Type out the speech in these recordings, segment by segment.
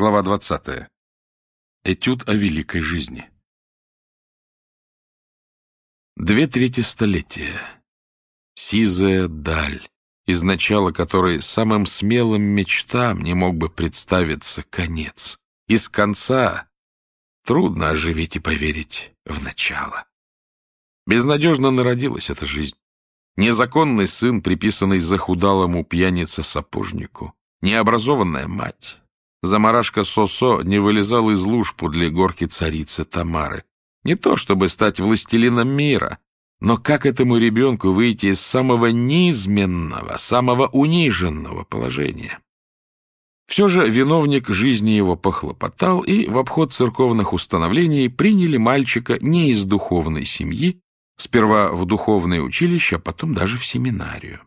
Глава 20. Этюд о великой жизни. Две трети столетия. Сизая даль, из начала которой самым смелым мечтам не мог бы представиться конец. Из конца трудно оживить и поверить в начало. Безнадежно народилась эта жизнь. Незаконный сын, приписанный захудалому пьянице-сапожнику, необразованная мать, Замарашка Сосо не вылезал из луж подле горки царицы Тамары. Не то чтобы стать властелином мира, но как этому ребенку выйти из самого низменного, самого униженного положения? Все же виновник жизни его похлопотал, и в обход церковных установлений приняли мальчика не из духовной семьи, сперва в духовное училище, а потом даже в семинарию.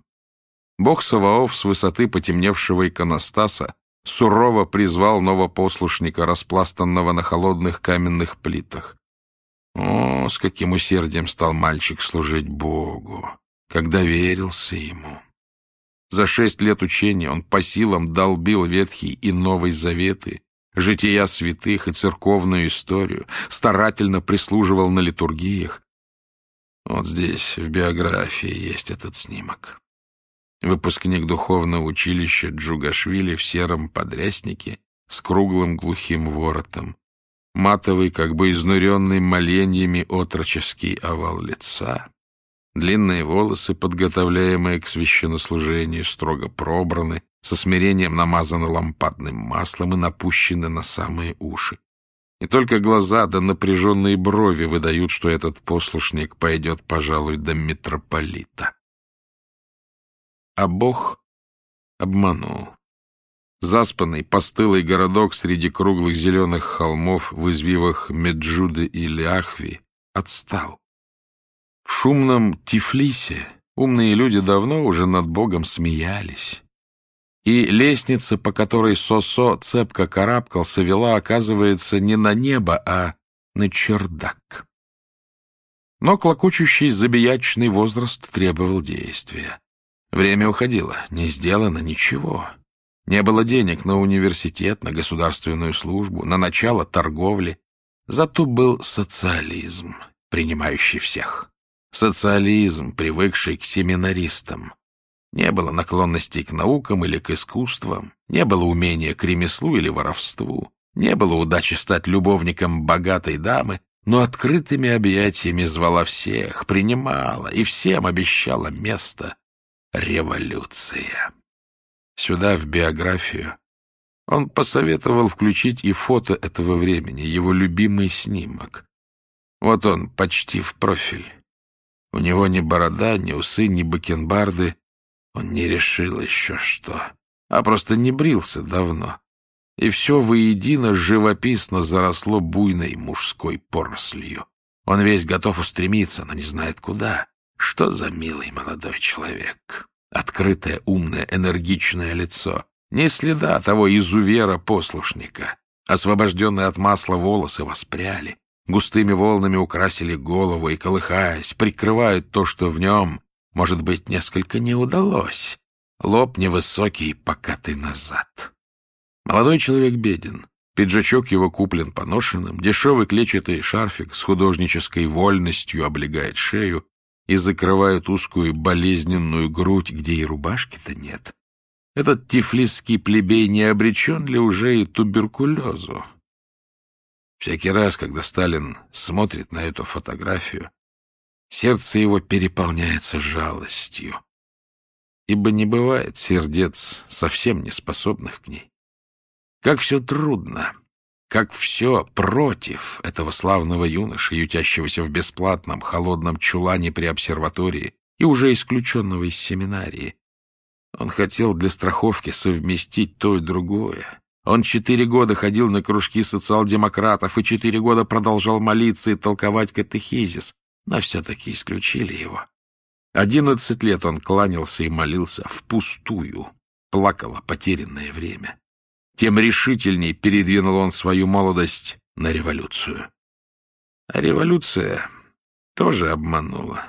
Бог Саваоф с высоты потемневшего иконостаса сурово призвал новопослушника, распластанного на холодных каменных плитах. О, с каким усердием стал мальчик служить Богу, когда верился ему. За шесть лет учения он по силам долбил Ветхий и Новый Заветы, жития святых и церковную историю, старательно прислуживал на литургиях. Вот здесь, в биографии, есть этот снимок. Выпускник духовного училища Джугашвили в сером подряснике с круглым глухим воротом. Матовый, как бы изнуренный моленьями отроческий овал лица. Длинные волосы, подготовляемые к священнослужению, строго пробраны, со смирением намазаны лампадным маслом и напущены на самые уши. И только глаза да напряженные брови выдают, что этот послушник пойдет, пожалуй, до митрополита. А Бог обманул. Заспанный, постылый городок среди круглых зеленых холмов в извивах Меджуды и Ляхви отстал. В шумном Тифлисе умные люди давно уже над Богом смеялись. И лестница, по которой Сосо цепко карабкался, вела, оказывается, не на небо, а на чердак. Но клокочущий забиячный возраст требовал действия. Время уходило, не сделано ничего. Не было денег на университет, на государственную службу, на начало торговли. Зато был социализм, принимающий всех. Социализм, привыкший к семинаристам. Не было наклонностей к наукам или к искусствам, не было умения к ремеслу или воровству, не было удачи стать любовником богатой дамы, но открытыми объятиями звала всех, принимала и всем обещала место — Революция. Сюда, в биографию, он посоветовал включить и фото этого времени, его любимый снимок. Вот он, почти в профиль. У него ни борода, ни усы, ни бакенбарды. Он не решил еще что, а просто не брился давно. И все воедино живописно заросло буйной мужской порослью. Он весь готов устремиться, но не знает куда. Что за милый молодой человек? Открытое, умное, энергичное лицо. Ни следа того изувера-послушника. Освобожденные от масла волосы воспряли. Густыми волнами украсили голову и, колыхаясь, прикрывают то, что в нем, может быть, несколько не удалось. Лоб невысокий, покатый назад. Молодой человек беден. Пиджачок его куплен поношенным, дешевый клетчатый шарфик с художнической вольностью облегает шею, и закрывают узкую болезненную грудь, где и рубашки-то нет. Этот тифлисский плебей не обречен ли уже и туберкулезу? Всякий раз, когда Сталин смотрит на эту фотографию, сердце его переполняется жалостью, ибо не бывает сердец, совсем не способных к ней. Как все трудно, как все против этого славного юноши, ютящегося в бесплатном холодном чулане при обсерватории и уже исключенного из семинарии. Он хотел для страховки совместить то и другое. Он четыре года ходил на кружки социал-демократов и четыре года продолжал молиться и толковать катехизис, но все-таки исключили его. Одиннадцать лет он кланялся и молился впустую, плакало потерянное время тем решительней передвинул он свою молодость на революцию. А революция тоже обманула.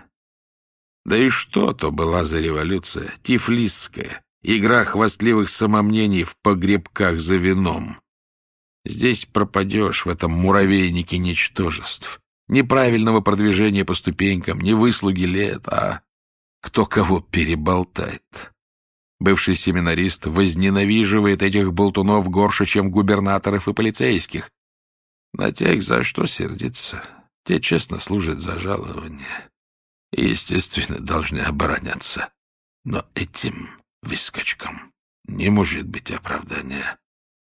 Да и что то была за революция? Тифлисская, игра хвастливых самомнений в погребках за вином. Здесь пропадешь в этом муравейнике ничтожеств. Неправильного продвижения по ступенькам, не выслуги лет, а кто кого переболтает. Бывший семинарист возненавиживает этих болтунов горше, чем губернаторов и полицейских. На тех за что сердиться? Те честно служат за жалование. И, естественно, должны обороняться. Но этим выскочкам не может быть оправдания.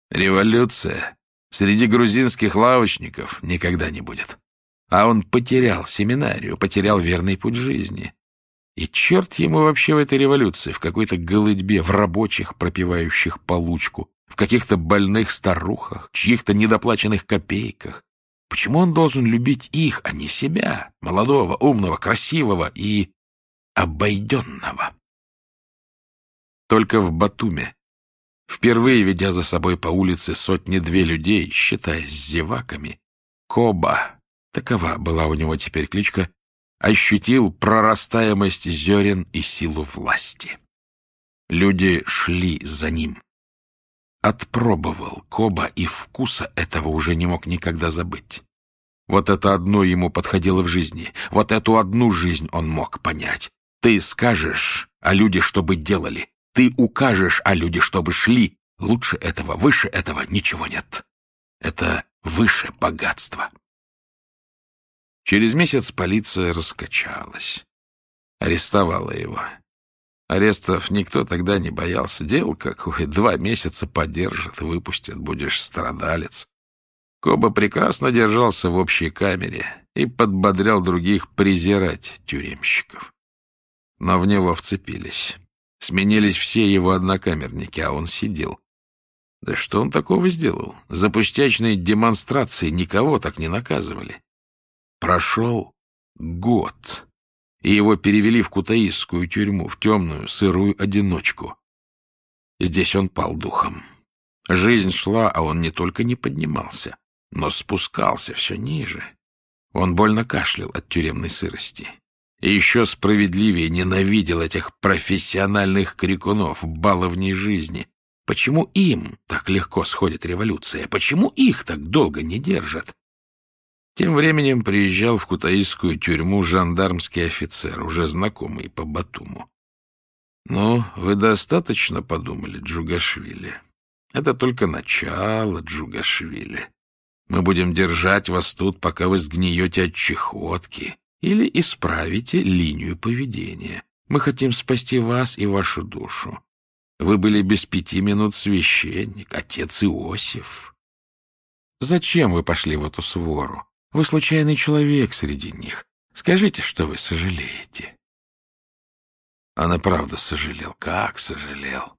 Революция среди грузинских лавочников никогда не будет. А он потерял семинарию, потерял верный путь жизни. И черт ему вообще в этой революции, в какой-то голыдьбе, в рабочих, пропивающих получку, в каких-то больных старухах, чьих-то недоплаченных копейках. Почему он должен любить их, а не себя, молодого, умного, красивого и обойденного? Только в Батуме, впервые ведя за собой по улице сотни-две людей, считаясь зеваками, Коба, такова была у него теперь кличка, ощутил прорастаемость зерен и силу власти. Люди шли за ним. Отпробовал Коба, и вкуса этого уже не мог никогда забыть. Вот это одно ему подходило в жизни, вот эту одну жизнь он мог понять. Ты скажешь, а люди что бы делали. Ты укажешь, а люди что бы шли. Лучше этого, выше этого ничего нет. Это выше богатства. Через месяц полиция раскачалась. Арестовала его. Арестов никто тогда не боялся. Дел какое. Два месяца подержат, выпустят, будешь страдалец. Коба прекрасно держался в общей камере и подбодрял других презирать тюремщиков. Но в него вцепились. Сменились все его однокамерники, а он сидел. Да что он такого сделал? За пустячные демонстрации никого так не наказывали. Прошел год, и его перевели в кутаисскую тюрьму, в темную, сырую одиночку. Здесь он пал духом. Жизнь шла, а он не только не поднимался, но спускался все ниже. Он больно кашлял от тюремной сырости. И еще справедливее ненавидел этих профессиональных крикунов, баловней жизни. Почему им так легко сходит революция? Почему их так долго не держат? Тем временем приезжал в кутаисскую тюрьму жандармский офицер, уже знакомый по Батуму. «Ну, вы достаточно подумали, Джугашвили. Это только начало, Джугашвили. Мы будем держать вас тут, пока вы сгниете от чехотки или исправите линию поведения. Мы хотим спасти вас и вашу душу. Вы были без пяти минут священник, отец Иосиф. Зачем вы пошли в эту свору? Вы случайный человек среди них. Скажите, что вы сожалеете. Она правда сожалел. Как сожалел.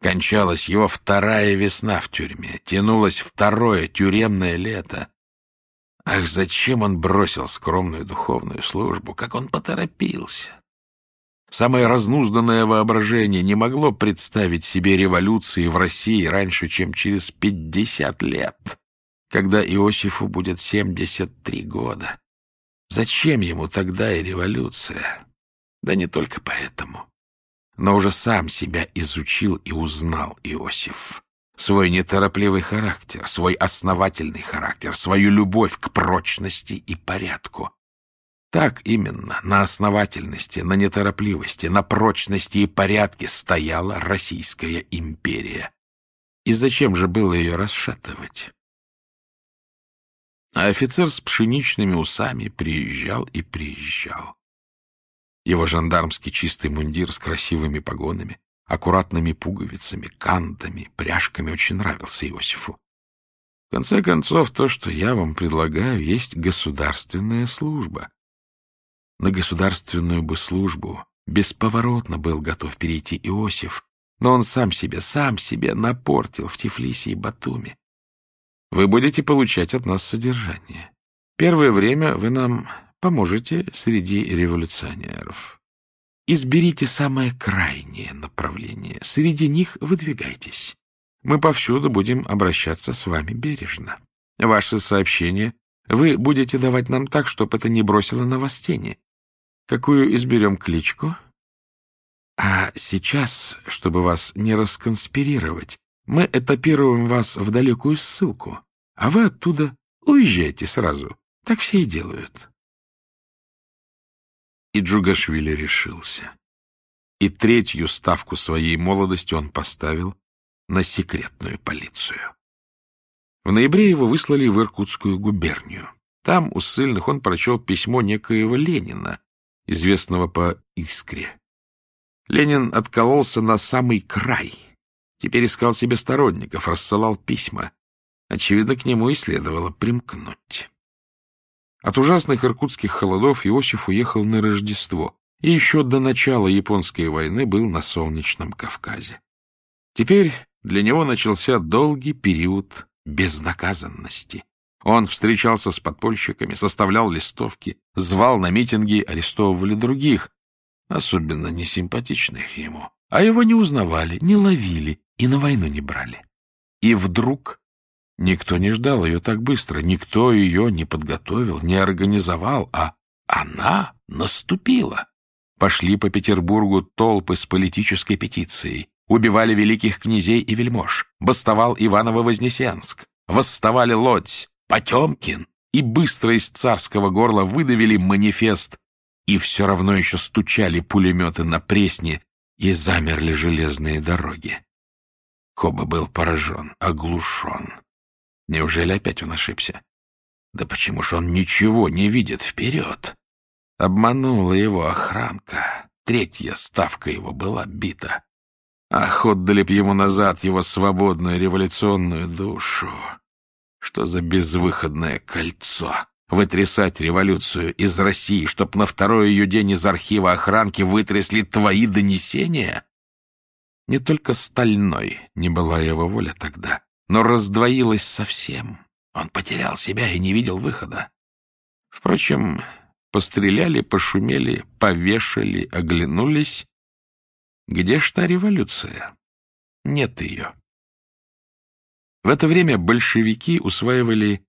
Кончалась его вторая весна в тюрьме. Тянулось второе тюремное лето. Ах, зачем он бросил скромную духовную службу? Как он поторопился! Самое разнузданное воображение не могло представить себе революции в России раньше, чем через пятьдесят лет когда Иосифу будет 73 года. Зачем ему тогда и революция? Да не только поэтому. Но уже сам себя изучил и узнал Иосиф. Свой неторопливый характер, свой основательный характер, свою любовь к прочности и порядку. Так именно, на основательности, на неторопливости, на прочности и порядке стояла Российская империя. И зачем же было ее расшатывать? А офицер с пшеничными усами приезжал и приезжал. Его жандармский чистый мундир с красивыми погонами, аккуратными пуговицами, кантами, пряжками очень нравился Иосифу. В конце концов, то, что я вам предлагаю, есть государственная служба. На государственную бы службу бесповоротно был готов перейти Иосиф, но он сам себе, сам себе напортил в Тифлисе и Батуми. Вы будете получать от нас содержание. Первое время вы нам поможете среди революционеров. Изберите самое крайнее направление. Среди них выдвигайтесь. Мы повсюду будем обращаться с вами бережно. Ваши сообщения вы будете давать нам так, чтобы это не бросило на вас тени. Какую изберем кличку? А сейчас, чтобы вас не расконспирировать, мы этапируем вас в далекую ссылку, а вы оттуда уезжайте сразу. Так все и делают. И Джугашвили решился. И третью ставку своей молодости он поставил на секретную полицию. В ноябре его выслали в Иркутскую губернию. Там, у ссыльных, он прочел письмо некоего Ленина, известного по «Искре». Ленин откололся на самый край. Теперь искал себе сторонников, рассылал письма. Очевидно, к нему и следовало примкнуть. От ужасных иркутских холодов Иосиф уехал на Рождество и еще до начала Японской войны был на Солнечном Кавказе. Теперь для него начался долгий период безнаказанности. Он встречался с подпольщиками, составлял листовки, звал на митинги, арестовывали других, особенно несимпатичных ему. А его не узнавали, не ловили и на войну не брали. И вдруг Никто не ждал ее так быстро, никто ее не подготовил, не организовал, а она наступила. Пошли по Петербургу толпы с политической петицией, убивали великих князей и вельмож, бастовал Иваново-Вознесенск, восставали Лодзь, Потемкин, и быстро из царского горла выдавили манифест, и все равно еще стучали пулеметы на Пресне, и замерли железные дороги. Коба был поражен, оглушен. Неужели опять он ошибся? Да почему ж он ничего не видит вперед? Обманула его охранка. Третья ставка его была бита. Ах, отдали б ему назад его свободную революционную душу. Что за безвыходное кольцо? Вытрясать революцию из России, чтоб на второй ее день из архива охранки вытрясли твои донесения? Не только стальной не была его воля тогда но раздвоилась совсем. Он потерял себя и не видел выхода. Впрочем, постреляли, пошумели, повешали, оглянулись. Где ж та революция? Нет ее. В это время большевики усваивали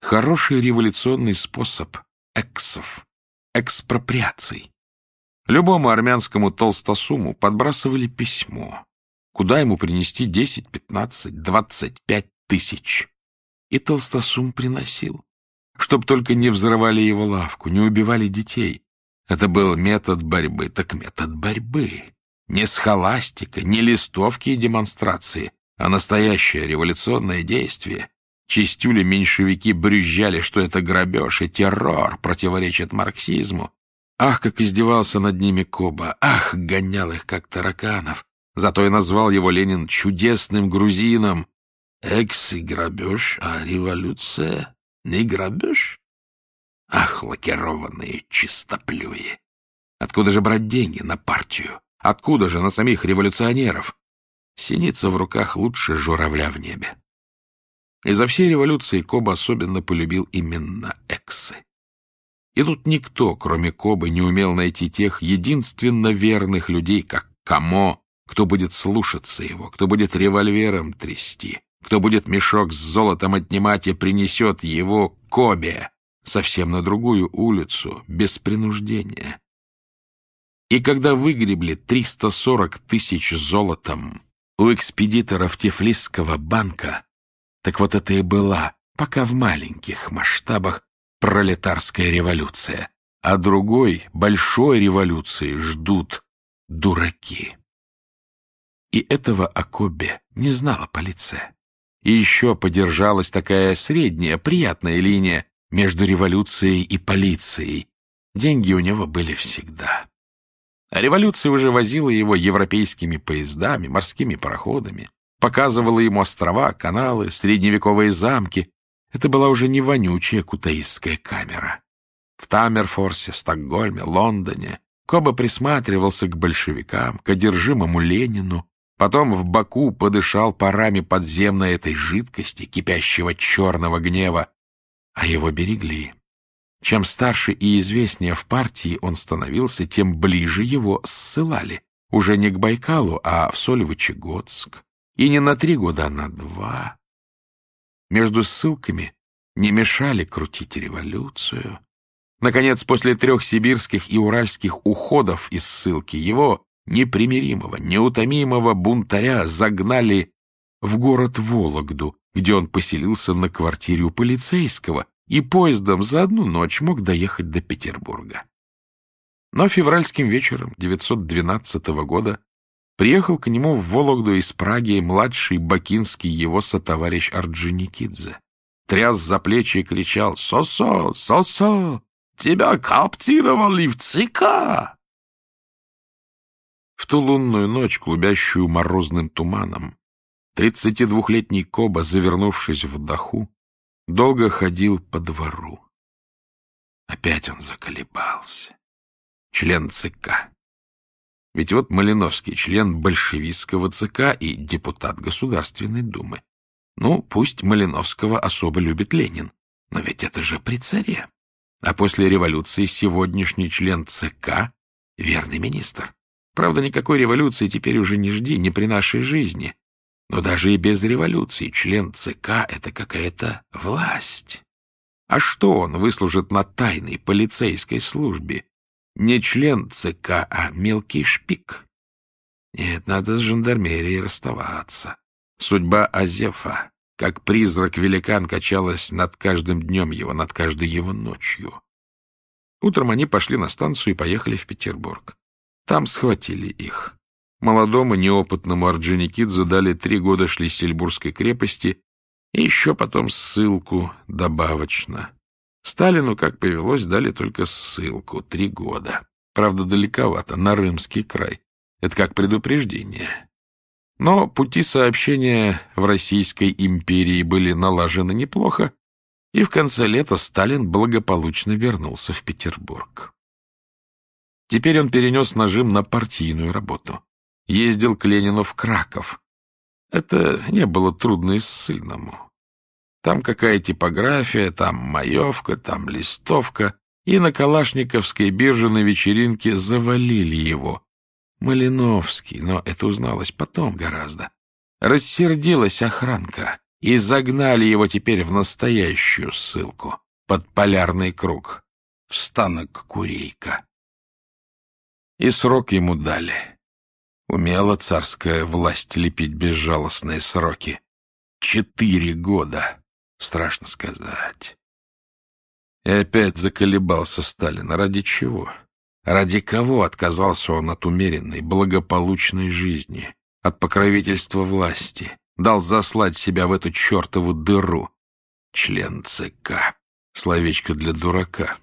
хороший революционный способ эксов, экспроприаций. Любому армянскому толстосуму подбрасывали письмо. Куда ему принести десять, пятнадцать, двадцать пять тысяч? И толстосум приносил. Чтоб только не взрывали его лавку, не убивали детей. Это был метод борьбы, так метод борьбы. Не схоластика, не листовки и демонстрации, а настоящее революционное действие. Чистюли меньшевики брюзжали, что это грабеж и террор противоречит марксизму. Ах, как издевался над ними Коба! Ах, гонял их, как тараканов! Зато и назвал его Ленин чудесным грузином. Экс и грабеж, а революция не грабеж? Ах, лакированные чистоплюи! Откуда же брать деньги на партию? Откуда же на самих революционеров? Синица в руках лучше журавля в небе. Из-за всей революции Коба особенно полюбил именно эксы. И тут никто, кроме Кобы, не умел найти тех единственно верных людей, как Камо, кто будет слушаться его, кто будет револьвером трясти, кто будет мешок с золотом отнимать и принесет его Кобе совсем на другую улицу, без принуждения. И когда выгребли 340 тысяч золотом у экспедиторов Тифлисского банка, так вот это и была, пока в маленьких масштабах, пролетарская революция, а другой, большой революции ждут дураки. И этого о Кобе не знала полиция. И еще подержалась такая средняя, приятная линия между революцией и полицией. Деньги у него были всегда. А революция уже возила его европейскими поездами, морскими пароходами, показывала ему острова, каналы, средневековые замки. Это была уже не вонючая кутаистская камера. В Таммерфорсе, Стокгольме, Лондоне Коба присматривался к большевикам, к одержимому Ленину, Потом в Баку подышал парами подземной этой жидкости, кипящего черного гнева, а его берегли. Чем старше и известнее в партии он становился, тем ближе его ссылали. Уже не к Байкалу, а в Сольвычегодск. И не на три года, а на два. Между ссылками не мешали крутить революцию. Наконец, после трех сибирских и уральских уходов из ссылки его непримиримого, неутомимого бунтаря загнали в город Вологду, где он поселился на квартире у полицейского и поездом за одну ночь мог доехать до Петербурга. Но февральским вечером 912 года приехал к нему в Вологду из Праги младший бакинский его сотоварищ Орджоникидзе. Тряс за плечи и кричал «Сосо! Сосо! Тебя коптировали в ЦК!» В ту лунную ночь, клубящую морозным туманом, тридцатидвухлетний Коба, завернувшись в даху, долго ходил по двору. Опять он заколебался. Член ЦК. Ведь вот Малиновский, член большевистского ЦК и депутат Государственной Думы. Ну, пусть Малиновского особо любит Ленин, но ведь это же при царе. А после революции сегодняшний член ЦК — верный министр. Правда, никакой революции теперь уже не жди, не при нашей жизни. Но даже и без революции член ЦК — это какая-то власть. А что он выслужит на тайной полицейской службе? Не член ЦК, а мелкий шпик. Нет, надо с жандармерией расставаться. Судьба Азефа, как призрак-великан, качалась над каждым днем его, над каждой его ночью. Утром они пошли на станцию и поехали в Петербург. Там схватили их. Молодому неопытному Орджоникидзе дали три года Шлиссельбургской крепости и еще потом ссылку добавочно. Сталину, как повелось, дали только ссылку — три года. Правда, далековато, на Рымский край. Это как предупреждение. Но пути сообщения в Российской империи были налажены неплохо, и в конце лета Сталин благополучно вернулся в Петербург. Теперь он перенес нажим на партийную работу. Ездил к Ленину в Краков. Это не было трудно и ссыльному. Там какая типография, там маевка, там листовка. И на Калашниковской бирже на вечеринке завалили его. Малиновский, но это узналось потом гораздо. Рассердилась охранка, и загнали его теперь в настоящую ссылку, под полярный круг, в станок Курейка. И срок ему дали. Умела царская власть лепить безжалостные сроки. Четыре года. Страшно сказать. И опять заколебался Сталин. Ради чего? Ради кого отказался он от умеренной, благополучной жизни, от покровительства власти, дал заслать себя в эту чертову дыру? Член ЦК. Словечко для дурака.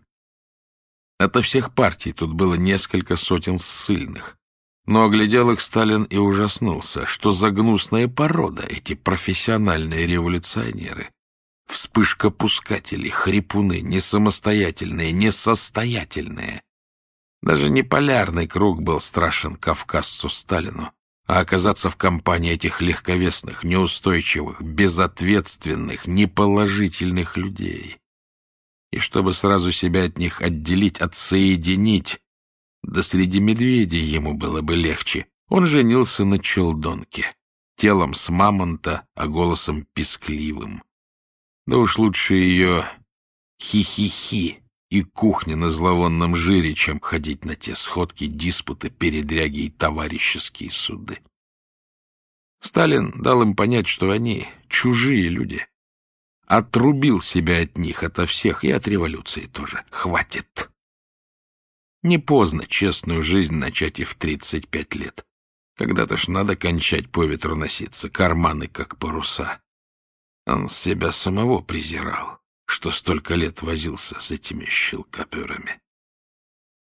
Ото всех партий тут было несколько сотен ссыльных. Но оглядел их Сталин и ужаснулся, что за гнусная порода эти профессиональные революционеры. Вспышка пускателей, хрипуны, несамостоятельные, несостоятельные. Даже не полярный круг был страшен кавказцу Сталину, а оказаться в компании этих легковесных, неустойчивых, безответственных, неположительных людей и чтобы сразу себя от них отделить, отсоединить, да среди медведей ему было бы легче, он женился на челдонке, телом с мамонта, а голосом пискливым. Да уж лучше ее хи-хи-хи и кухня на зловонном жире, чем ходить на те сходки, диспуты, передряги и товарищеские суды. Сталин дал им понять, что они чужие люди, Отрубил себя от них, ото всех, и от революции тоже. Хватит. Не поздно честную жизнь начать и в тридцать пять лет. Когда-то ж надо кончать по ветру носиться, карманы как паруса. Он себя самого презирал, что столько лет возился с этими щелкоперами.